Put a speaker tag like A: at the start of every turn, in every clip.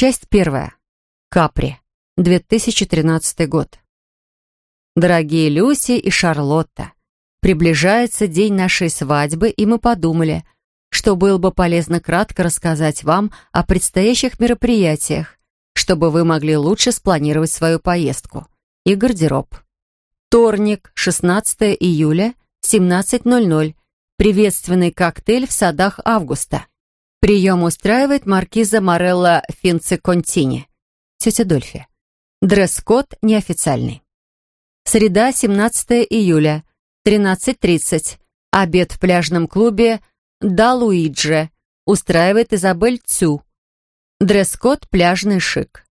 A: Часть первая. Капри. 2013 год. Дорогие Люси и Шарлотта, приближается день нашей свадьбы, и мы подумали, что было бы полезно кратко рассказать вам о предстоящих мероприятиях, чтобы вы могли лучше спланировать свою поездку и гардероб. Вторник, 16 июля, 17.00. Приветственный коктейль в садах Августа. Прием устраивает маркиза Морелла Финци-Контини. Тетя Дольфи. Дресс-код неофициальный. Среда, 17 июля, 13.30. Обед в пляжном клубе «Да Луидже». Устраивает Изабель Цю. Дресс-код «Пляжный шик».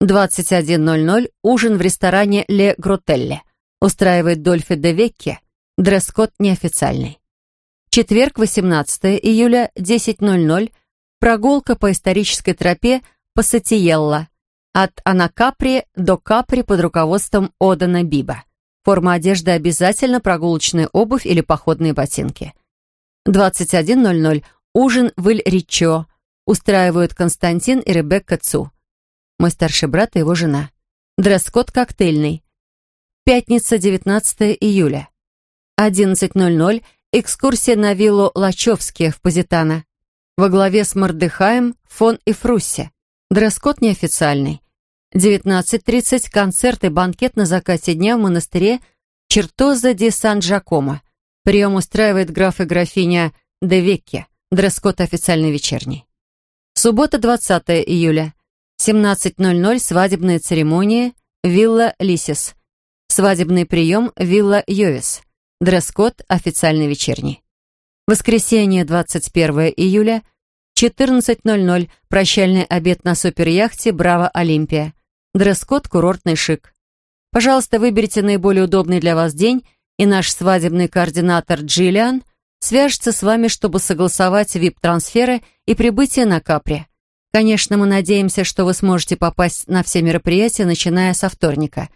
A: 21.00. Ужин в ресторане «Ле Гротелле». Устраивает Дольфи де Векке. Дресс-код неофициальный. Четверг, 18 июля, 10.00. Прогулка по исторической тропе Пассатиелла. От Анакапри до Капри под руководством Одана Биба. Форма одежды обязательно прогулочная обувь или походные ботинки. 21.00. Ужин в Иль-Ричо. Устраивают Константин и Ребекка Цу. Мой старший брат и его жена. Дресс-код коктейльный. Пятница, 19 июля. 11.00. Экскурсия на виллу Лачевские в Позитано. Во главе с Мордыхаем, Фон и Фруссе. Дресс-код неофициальный. 19.30. Концерт и банкет на закате дня в монастыре Чертоза ди Сан-Джакомо. Прием устраивает граф и графиня де Векке. Дресс-код официальный вечерний. Суббота, 20 июля. 17.00. Свадебная церемония. Вилла Лисис. Свадебный прием. Вилла Йовис. Дресс-код официальный вечерний. Воскресенье, 21 июля, 14.00. Прощальный обед на суперяхте «Браво Олимпия». Дресс-код курортный шик. Пожалуйста, выберите наиболее удобный для вас день, и наш свадебный координатор Джиллиан свяжется с вами, чтобы согласовать вип-трансферы и прибытие на Капри. Конечно, мы надеемся, что вы сможете попасть на все мероприятия, начиная со вторника.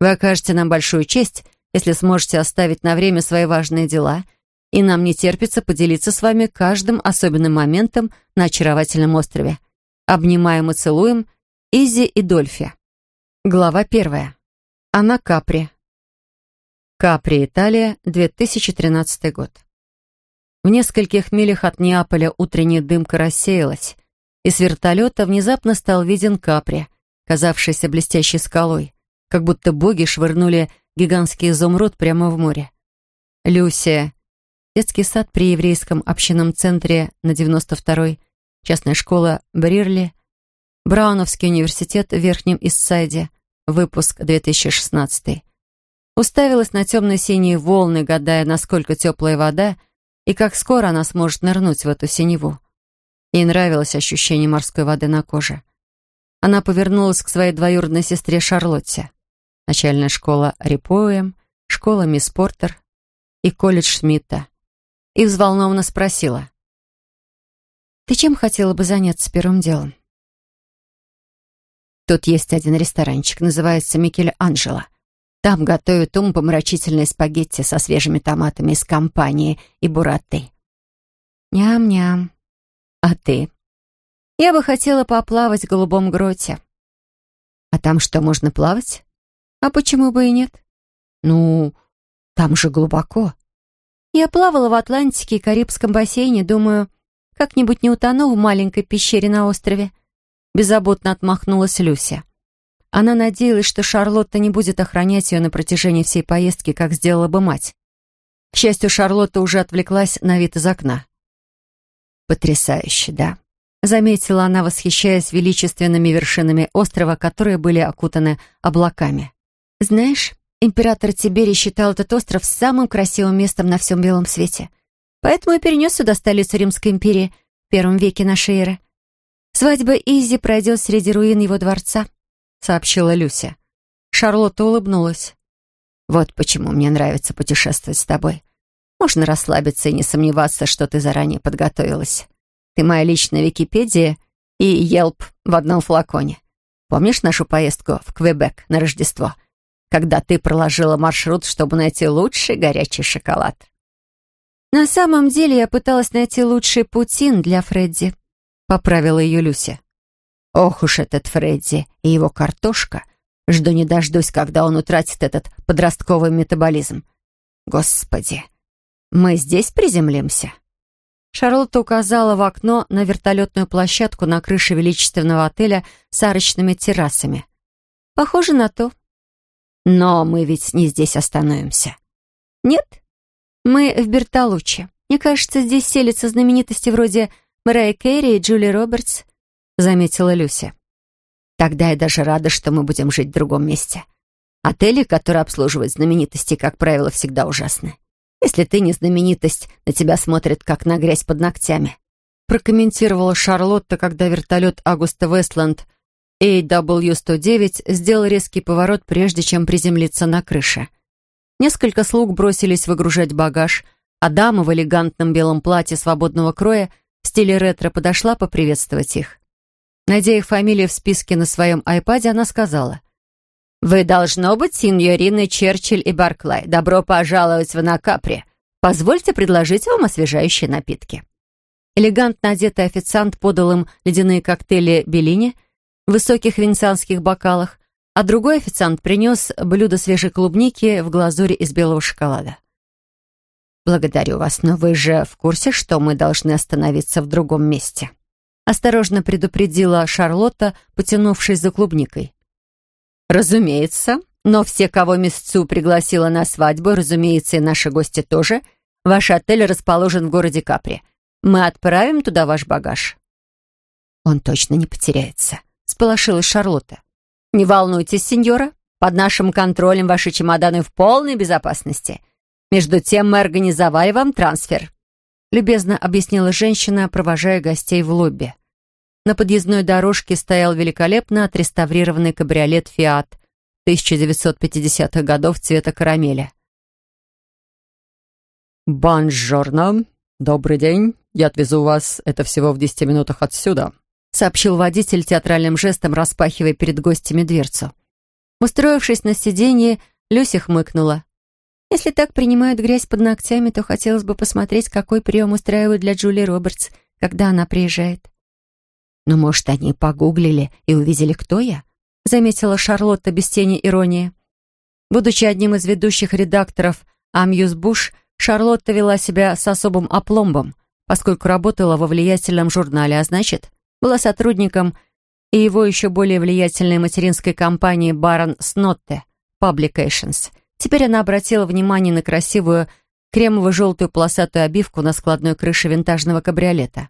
A: Вы окажете нам большую честь – если сможете оставить на время свои важные дела, и нам не терпится поделиться с вами каждым особенным моментом на очаровательном острове. Обнимаем и целуем Изи и Дольфи. Глава первая. Она Капри. Капри, Италия, 2013 год. В нескольких милях от Неаполя утренняя дымка рассеялась, и с вертолета внезапно стал виден Капри, казавшийся блестящей скалой, как будто боги швырнули гигантский изумруд прямо в море. Люсия. Детский сад при еврейском общинном центре на 92-й. Частная школа Брирли. Брауновский университет в Верхнем Иссайде. Выпуск 2016. Уставилась на темно-синие волны, гадая, насколько теплая вода и как скоро она сможет нырнуть в эту синеву. Ей нравилось ощущение морской воды на коже. Она повернулась к своей двоюродной сестре Шарлотте начальная школа Рипоем, школа Мисс Портер и колледж Шмидта, и взволнованно спросила. «Ты чем хотела бы заняться первым делом?» «Тут есть один ресторанчик, называется Микель Анджело. Там готовят умопомрачительные спагетти со свежими томатами из компании и бураты». «Ням-ням. А ты?» «Я бы хотела поплавать в голубом гроте». «А там что, можно плавать?» А почему бы и нет? Ну, там же глубоко. Я плавала в Атлантике и Карибском бассейне, думаю, как-нибудь не утону в маленькой пещере на острове. Беззаботно отмахнулась Люся. Она надеялась, что Шарлотта не будет охранять ее на протяжении всей поездки, как сделала бы мать. К счастью, Шарлотта уже отвлеклась на вид из окна. «Потрясающе, да?» Заметила она, восхищаясь величественными вершинами острова, которые были окутаны облаками. Знаешь, император Тиберий считал этот остров самым красивым местом на всем белом свете. Поэтому и перенес сюда столицу Римской империи в первом веке нашей эры. Свадьба Изи пройдет среди руин его дворца, сообщила Люся. Шарлотта улыбнулась. Вот почему мне нравится путешествовать с тобой. Можно расслабиться и не сомневаться, что ты заранее подготовилась. Ты моя личная Википедия и Елп в одном флаконе. Помнишь нашу поездку в Квебек на Рождество? — когда ты проложила маршрут, чтобы найти лучший горячий шоколад. На самом деле я пыталась найти лучший путин для Фредди, поправила ее Люся. Ох уж этот Фредди и его картошка. Жду не дождусь, когда он утратит этот подростковый метаболизм. Господи, мы здесь приземлимся?» Шарлотта указала в окно на вертолетную площадку на крыше величественного отеля с арочными террасами. «Похоже на то». «Но мы ведь не здесь остановимся». «Нет, мы в Бертолуччи. Мне кажется, здесь селятся знаменитости вроде Мэрайи Керри и Джули Робертс», — заметила Люся. «Тогда я даже рада, что мы будем жить в другом месте. Отели, которые обслуживают знаменитости, как правило, всегда ужасны. Если ты не знаменитость, на тебя смотрят, как на грязь под ногтями», прокомментировала Шарлотта, когда вертолет Августа Вестланд AW-109 сделал резкий поворот, прежде чем приземлиться на крыше. Несколько слуг бросились выгружать багаж, а дама в элегантном белом платье свободного кроя в стиле ретро подошла поприветствовать их. Найдя их фамилии в списке на своем айпаде, она сказала, «Вы, должно быть, синьорины Черчилль и Барклай. Добро пожаловать в Накапри. Позвольте предложить вам освежающие напитки». Элегантно одетый официант подал им ледяные коктейли Беллини в высоких венецианских бокалах, а другой официант принес блюдо свежей клубники в глазури из белого шоколада. «Благодарю вас, но вы же в курсе, что мы должны остановиться в другом месте?» Осторожно предупредила Шарлотта, потянувшись за клубникой. «Разумеется. Но все, кого Мисцу пригласила на свадьбу, разумеется, и наши гости тоже, ваш отель расположен в городе Капри. Мы отправим туда ваш багаж». «Он точно не потеряется», — сполошилась Шарлотта. «Не волнуйтесь, сеньора. Под нашим контролем ваши чемоданы в полной безопасности. Между тем мы организовали вам трансфер», — любезно объяснила женщина, провожая гостей в лобби. На подъездной дорожке стоял великолепно отреставрированный кабриолет «Фиат» 1950-х годов цвета карамеля.
B: «Бонжорно! Добрый день! Я отвезу вас, это всего в десяти минутах отсюда»,
A: сообщил водитель театральным жестом, распахивая перед гостями дверцу. Устроившись на сиденье, Люся хмыкнула. «Если так принимают грязь под ногтями, то хотелось бы посмотреть, какой прием устраивают для Джули Робертс, когда она приезжает». «Но, может, они погуглили и увидели, кто я?» заметила Шарлотта без тени иронии. Будучи одним из ведущих редакторов «Амьюз Буш», Шарлотта вела себя с особым опломбом, поскольку работала во влиятельном журнале, а значит, была сотрудником и его еще более влиятельной материнской компании Барон Снотте Publications. Теперь она обратила внимание на красивую кремово-желтую полосатую обивку на складной крыше винтажного кабриолета.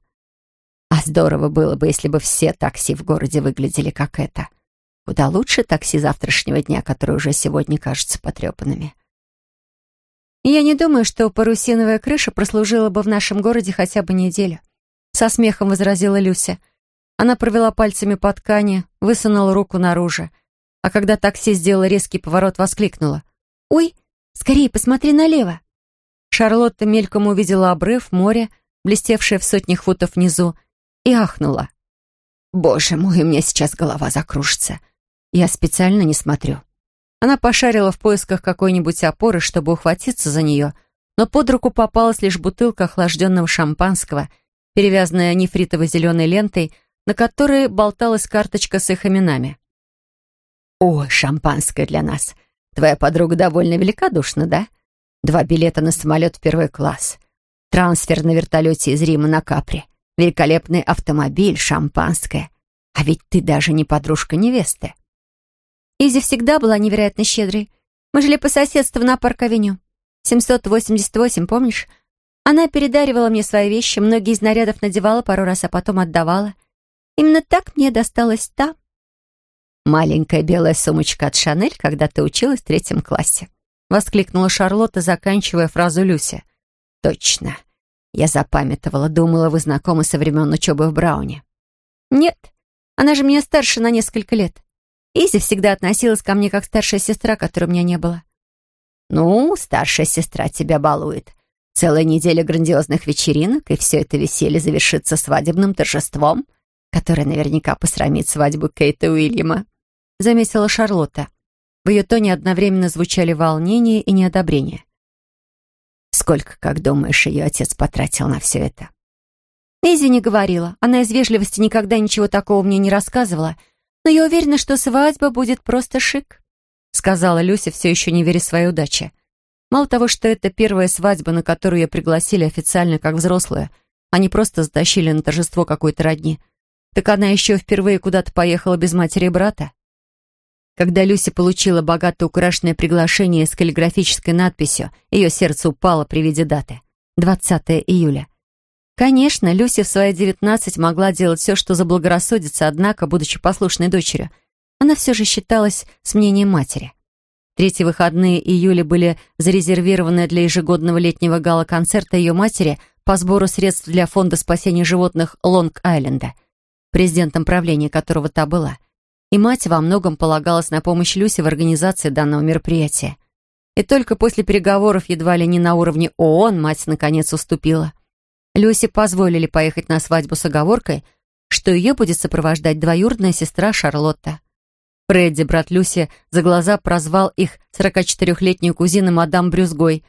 A: А здорово было бы, если бы все такси в городе выглядели как это. Куда лучше такси завтрашнего дня, которые уже сегодня кажутся потрепанными. Я не думаю, что парусиновая крыша прослужила бы в нашем городе хотя бы неделю. Со смехом возразила Люся. Она провела пальцами по ткани, высунула руку наружу. А когда такси сделало резкий поворот, воскликнула. «Ой, скорее посмотри налево!» Шарлотта мельком увидела обрыв, море, блестевшее в сотнях футов внизу, и ахнула. «Боже мой, у меня сейчас голова закружится. Я специально не смотрю». Она пошарила в поисках какой-нибудь опоры, чтобы ухватиться за нее, но под руку попалась лишь бутылка охлажденного шампанского, перевязанная нефритово-зеленой лентой, на которой болталась карточка с их именами. «О, шампанское для нас. Твоя подруга довольно великодушна, да? Два билета на самолет в первый класс. Трансфер на вертолете из Рима на Капри великолепный автомобиль, шампанское. А ведь ты даже не подружка невесты. Изи всегда была невероятно щедрой. Мы жили по соседству на Парк-авеню. 788, помнишь? Она передаривала мне свои вещи, многие из нарядов надевала пару раз, а потом отдавала. Именно так мне досталась та. «Маленькая белая сумочка от Шанель, когда ты училась в третьем классе», — воскликнула Шарлотта, заканчивая фразу Люси. «Точно. Я запамятовала, думала, вы знакомы со времен учебы в Брауне. Нет, она же меня старше на несколько лет. Изи всегда относилась ко мне как старшая сестра, которой у меня не было. Ну, старшая сестра тебя балует. Целая неделя грандиозных вечеринок, и все это веселье завершится свадебным торжеством, которое наверняка посрамит свадьбу Кейта Уильяма, заметила Шарлотта. В ее тоне одновременно звучали волнение и неодобрение. Сколько, как думаешь, ее отец потратил на все это? Изи не говорила. Она из вежливости никогда ничего такого мне не рассказывала. Но я уверена, что свадьба будет просто шик», — сказала Люся, все еще не веря своей удаче. Мало того, что это первая свадьба, на которую ее пригласили официально как взрослую, они просто затащили на торжество какой-то родни, так она еще впервые куда-то поехала без матери и брата. Когда Люси получила богато украшенное приглашение с каллиграфической надписью, ее сердце упало при виде даты — 20 июля. Конечно, Люси в свои 19 могла делать все, что заблагорассудится, однако, будучи послушной дочерью, она все же считалась с мнением матери. Третьи выходные июля были зарезервированы для ежегодного летнего гала-концерта ее матери по сбору средств для фонда спасения животных Лонг-Айленда, президентом правления которого та была — и мать во многом полагалась на помощь Люси в организации данного мероприятия. И только после переговоров едва ли не на уровне ООН мать наконец уступила. Люси позволили поехать на свадьбу с оговоркой, что ее будет сопровождать двоюродная сестра Шарлотта. Фредди, брат Люси, за глаза прозвал их 44-летнюю кузину мадам Брюзгой,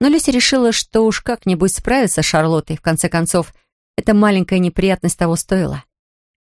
A: но Люси решила, что уж как-нибудь справится с Шарлоттой, в конце концов, эта маленькая неприятность того стоила.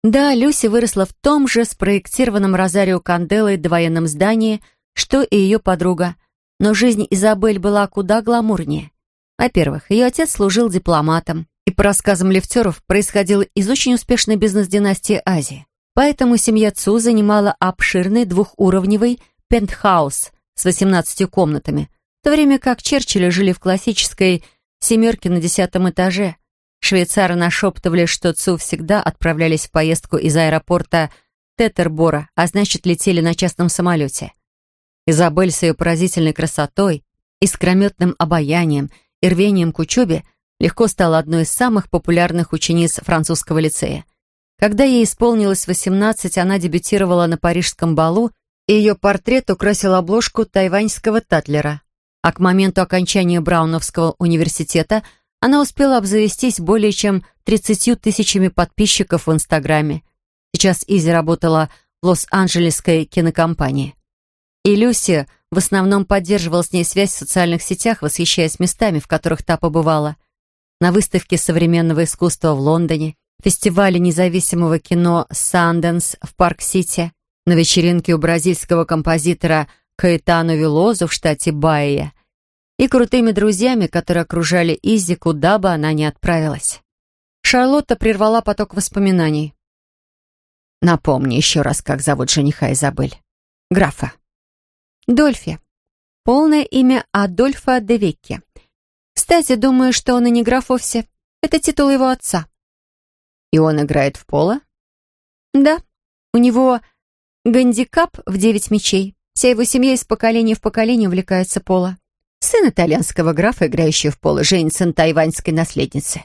A: Да, Люси выросла в том же спроектированном Розарио Канделой довоенном здании, что и ее подруга. Но жизнь Изабель была куда гламурнее. Во-первых, ее отец служил дипломатом, и по рассказам лифтеров происходил из очень успешной бизнес-династии Азии. Поэтому семья Цу занимала обширный двухуровневый пентхаус с 18 комнатами, в то время как Черчилли жили в классической «семерке» на десятом этаже – Швейцары нашептывали, что ЦУ всегда отправлялись в поездку из аэропорта Тетербора, а значит, летели на частном самолете. Изабель с ее поразительной красотой, искрометным обаянием и рвением к учебе легко стала одной из самых популярных учениц французского лицея. Когда ей исполнилось 18, она дебютировала на парижском балу, и ее портрет украсил обложку тайваньского татлера. А к моменту окончания Брауновского университета – она успела обзавестись более чем 30 тысячами подписчиков в Инстаграме. Сейчас Изи работала в Лос-Анджелесской кинокомпании. И Люси в основном поддерживала с ней связь в социальных сетях, восхищаясь местами, в которых та побывала. На выставке современного искусства в Лондоне, фестивале независимого кино «Санденс» в Парк-Сити, на вечеринке у бразильского композитора Каэтану Велозу в штате Баия – и крутыми друзьями, которые окружали Изи, куда бы она ни отправилась. Шарлотта прервала поток воспоминаний. «Напомни еще раз, как зовут жениха Изабель. Графа». «Дольфи. Полное имя Адольфа де Векки. Кстати, думаю, что он и не граф вовсе. Это титул его отца». «И он играет в поло?» «Да. У него гандикап в девять мечей. Вся его семья из поколения в поколение увлекается поло. Сын итальянского графа, играющий в поло, женится на тайваньской наследнице.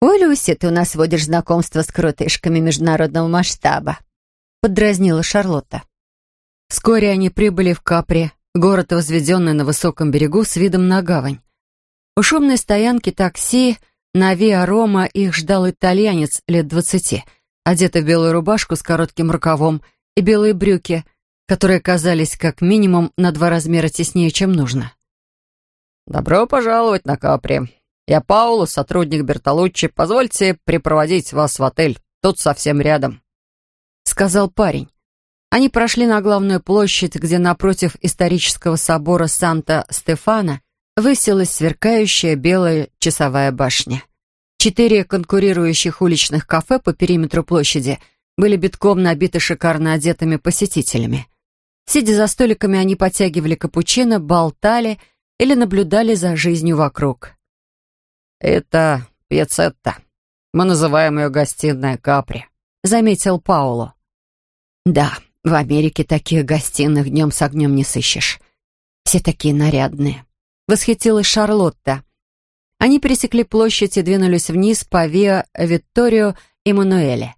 A: «Ой, Люси, ты у нас водишь знакомство с крутышками международного масштаба», — подразнила Шарлотта. Вскоре они прибыли в Капри, город, возведенный на высоком берегу с видом на гавань. У шумной стоянки такси на Виа Рома их ждал итальянец лет двадцати, одетый в белую рубашку с коротким рукавом и белые брюки, которые казались как минимум на два размера теснее, чем нужно. «Добро пожаловать на Капри. Я Пауло, сотрудник Бертолуччи. Позвольте припроводить вас в отель. Тут совсем рядом», — сказал парень. Они прошли на главную площадь, где напротив исторического собора Санта-Стефана высилась сверкающая белая часовая башня. Четыре конкурирующих уличных кафе по периметру площади были битком набиты шикарно одетыми посетителями. Сидя за столиками, они подтягивали капучино, болтали — или наблюдали за жизнью вокруг. «Это пьецетта. Мы называем ее гостиная Капри», — заметил Пауло. «Да, в Америке таких гостиных днем с огнем не сыщешь. Все такие нарядные», — восхитилась Шарлотта. Они пересекли площадь и двинулись вниз по Виа Витторио Эммануэле.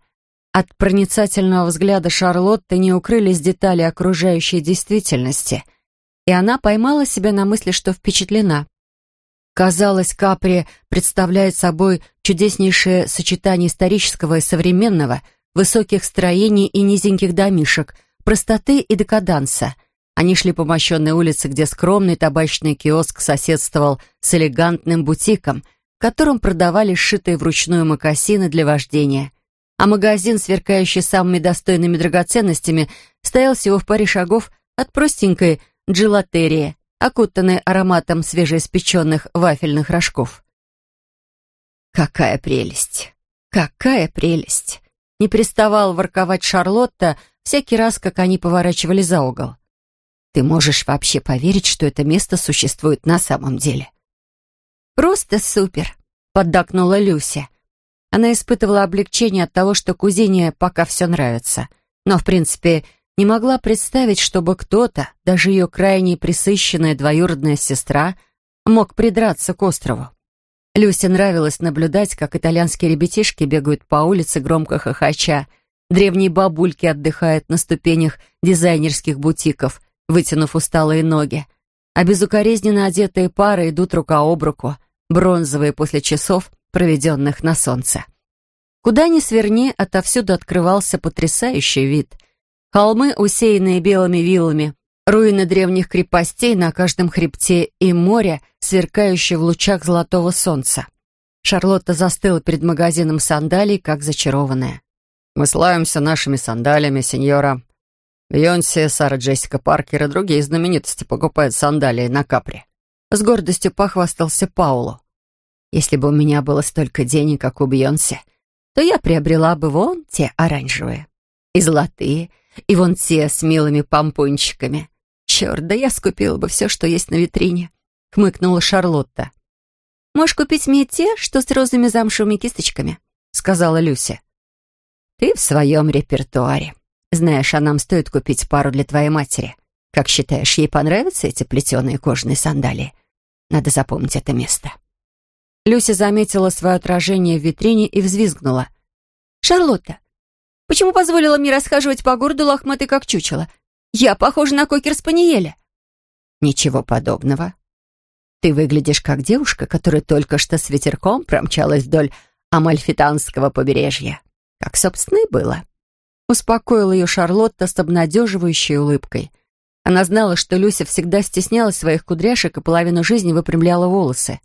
A: От проницательного взгляда Шарлотты не укрылись детали окружающей действительности — и она поймала себя на мысли, что впечатлена. Казалось, Капри представляет собой чудеснейшее сочетание исторического и современного, высоких строений и низеньких домишек, простоты и декаданса. Они шли по мощенной улице, где скромный табачный киоск соседствовал с элегантным бутиком, котором продавали сшитые вручную мокасины для вождения. А магазин, сверкающий самыми достойными драгоценностями, стоял всего в паре шагов от простенькой джелатерии, окутанной ароматом свежеиспеченных вафельных рожков. «Какая прелесть! Какая прелесть!» Не переставал ворковать Шарлотта всякий раз, как они поворачивали за угол. «Ты можешь вообще поверить, что это место существует на самом деле?» «Просто супер!» — поддакнула Люся. Она испытывала облегчение от того, что кузине пока все нравится. Но, в принципе, не могла представить, чтобы кто-то, даже ее крайне присыщенная двоюродная сестра, мог придраться к острову. Люсе нравилось наблюдать, как итальянские ребятишки бегают по улице громко хохоча, древние бабульки отдыхают на ступенях дизайнерских бутиков, вытянув усталые ноги, а безукоризненно одетые пары идут рука об руку, бронзовые после часов, проведенных на солнце. Куда ни сверни, отовсюду открывался потрясающий вид. Холмы, усеянные белыми виллами, руины древних крепостей на каждом хребте и море, сверкающее в лучах золотого солнца. Шарлотта застыла перед магазином сандалий, как зачарованная.
B: «Мы славимся нашими сандалиями, сеньора. Бейонсе, Сара Джессика Паркер и другие знаменитости покупают сандалии на Капри».
A: С гордостью похвастался Пауло. «Если бы у меня было столько денег, как у Бейонсе, то я приобрела бы вон те оранжевые и золотые, и вон те с милыми помпончиками. «Черт, да я скупила бы все, что есть на витрине», — хмыкнула Шарлотта. «Можешь купить мне те, что с розовыми замшевыми кисточками», — сказала Люся. «Ты в своем репертуаре. Знаешь, а нам стоит купить пару для твоей матери. Как считаешь, ей понравятся эти плетеные кожаные сандалии? Надо запомнить это место». Люся заметила свое отражение в витрине и взвизгнула. «Шарлотта, почему позволила мне расхаживать по городу лохматой как чучело? Я похожа на кокер-спаниеля». «Ничего подобного. Ты выглядишь как девушка, которая только что с ветерком промчалась вдоль Амальфитанского побережья. Как, собственно, и было». Успокоила ее Шарлотта с обнадеживающей улыбкой. Она знала, что Люся всегда стеснялась своих кудряшек и половину жизни выпрямляла волосы.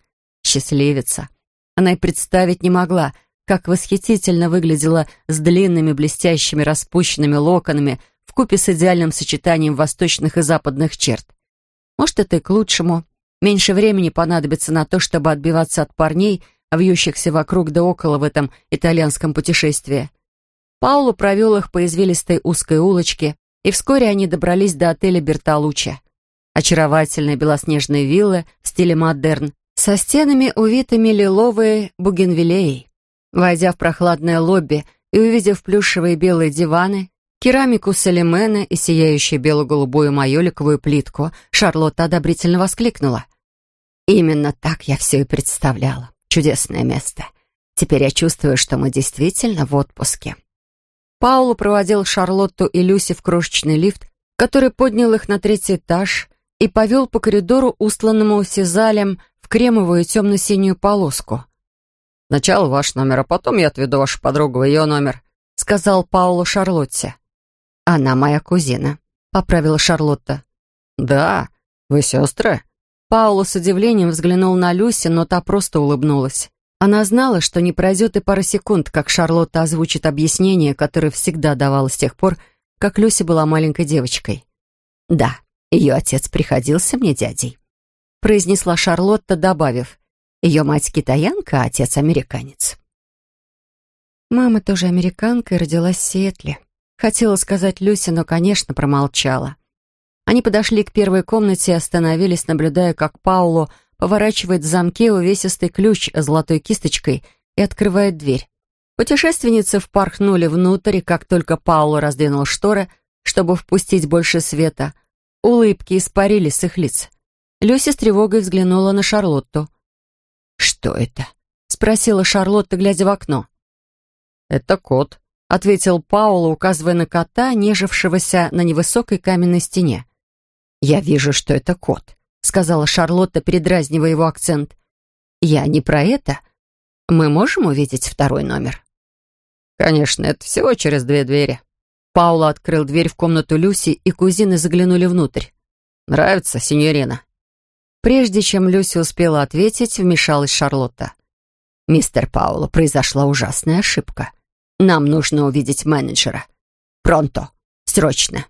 A: Счастливица. Она и представить не могла, как восхитительно выглядела с длинными блестящими распущенными локонами вкупе с идеальным сочетанием восточных и западных черт. Может, это и к лучшему. Меньше времени понадобится на то, чтобы отбиваться от парней, вьющихся вокруг да около в этом итальянском путешествии. Пауло провел их по извилистой узкой улочке, и вскоре они добрались до отеля «Бертолуччи». Очаровательные белоснежные виллы в стиле модерн, со стенами, увитыми лиловой бугенвиллеей. Войдя в прохладное лобби и увидев плюшевые белые диваны, керамику Салимена и сияющую бело-голубую майоликовую плитку, Шарлотта одобрительно воскликнула. «Именно так я все и представляла. Чудесное место. Теперь я чувствую, что мы действительно в отпуске». Паулу проводил Шарлотту и Люси в крошечный лифт, который поднял их на третий этаж и повел по коридору, устланному сизалем, в кремовую темно-синюю полоску.
B: «Сначала ваш номер, а потом я отведу вашу подругу в ее номер», — сказал Паулу Шарлотте.
A: «Она моя кузина», — поправила Шарлотта.
B: «Да, вы сестры?»
A: Паула с удивлением взглянул на Люси, но та просто улыбнулась. Она знала, что не пройдет и пара секунд, как Шарлотта озвучит объяснение, которое всегда давала с тех пор, как Люси была маленькой девочкой. «Да, ее отец приходился мне дядей», — произнесла Шарлотта, добавив, «ее мать китаянка, а отец американец». Мама тоже американка и родилась в Сиэтле. Хотела сказать Люся, но, конечно, промолчала. Они подошли к первой комнате и остановились, наблюдая, как Пауло поворачивает в замке увесистый ключ с золотой кисточкой и открывает дверь. Путешественницы впорхнули внутрь, как только Пауло раздвинул шторы, чтобы впустить больше света, улыбки испарились с их лиц. Люся с тревогой взглянула на Шарлотту. «Что это?» — спросила Шарлотта, глядя в окно.
B: «Это кот», — ответил Пауло, указывая на кота, нежившегося на невысокой каменной стене.
A: «Я вижу, что это кот», — сказала Шарлотта, передразнивая его акцент. «Я не про это. Мы можем увидеть второй номер?»
B: «Конечно, это всего через две двери».
A: Пауло открыл дверь в комнату Люси, и кузины заглянули внутрь.
B: «Нравится, синьорина?»
A: Прежде чем Люси успела ответить, вмешалась Шарлотта. «Мистер Пауло, произошла ужасная ошибка. Нам нужно увидеть менеджера. Пронто. Срочно!»